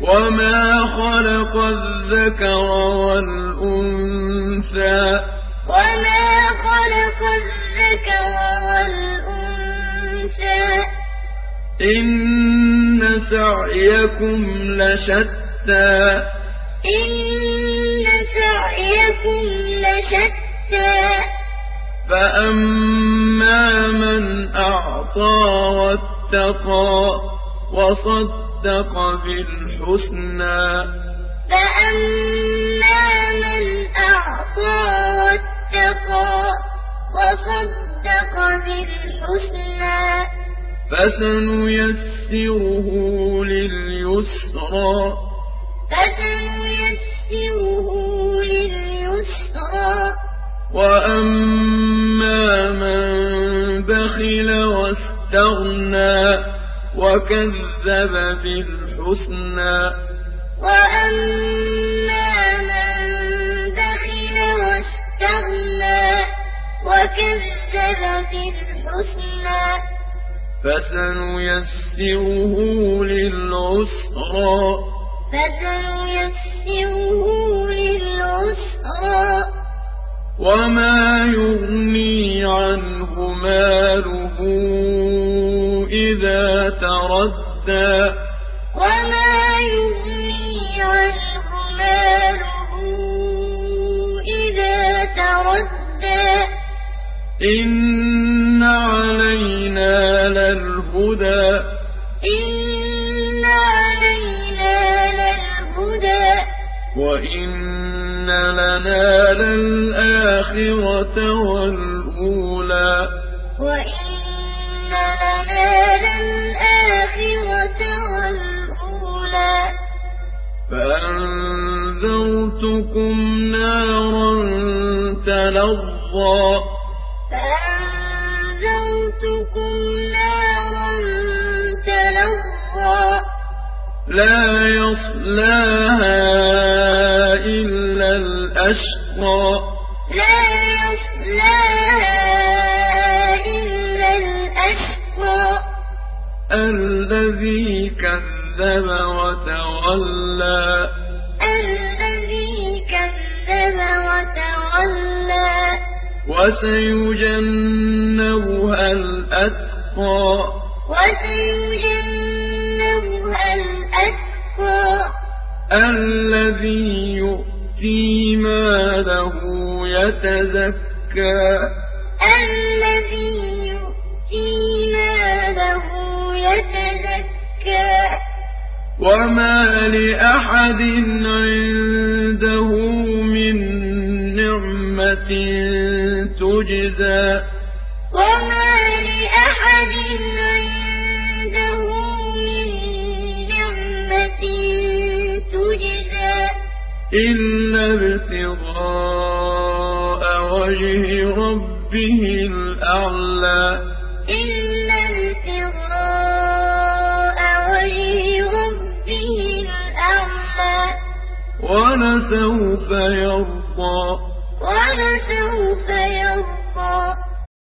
وما خلق الذكر والأنثى وما خلق الذكر والأنثى إن سعيكم لشتى إن سعيكم لشتى فأما من أعطى واتقى وصدق وصدق بالحسنى. فأما من أعطى واتقى وصدق بالحسنى. فسنيسره لليسرى. فسنيسره لليسرى. وأما من بخل واستغنى. وكذب بالحسنى. وأما من بخل واستغنى وكذب بالحسنى. فسنيسره للعسرى. فسنيسره للعسرى. وما يغني عنه ماله. تردى وما يغني عنه ماله إذا تردى. إن علينا للهدى. إن علينا للهدى. وإن لنا للآخرة والأولى. وإن فأنذرتكم نارا تلظى. لا يصلاها إلا الأشقى. لا يصلاها الذي كذب وتولى. الذي كذب وتولى. وسيجنبها الأتقى. وسيجنبها الأتقى. الذي يؤتي ماله يتزكى. الذي يؤتي يتزكى. وما لأحد عنده من نعمة تجزى. وما لأحد عنده من نعمة تجزى. إلا ابتغاء وجه ربه الأعلى. ولسوف يرضى. ولسوف يرضى.